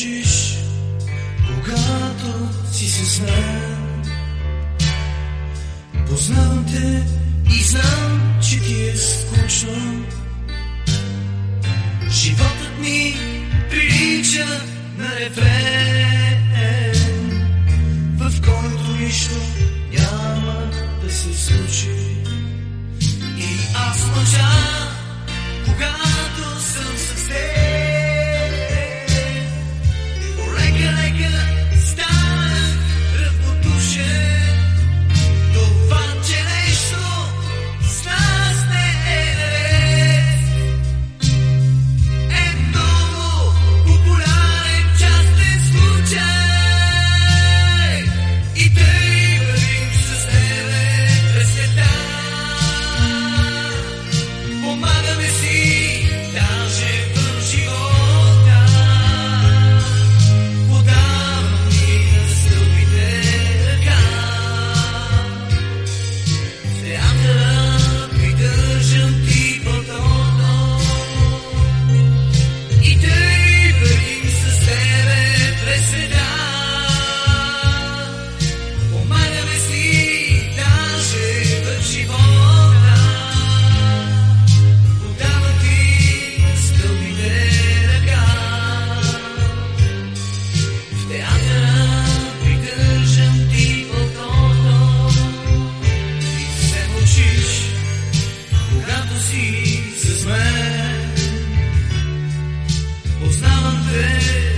звучиш, когато си с мен. Познавам те и знам, че ти е скучно. viver.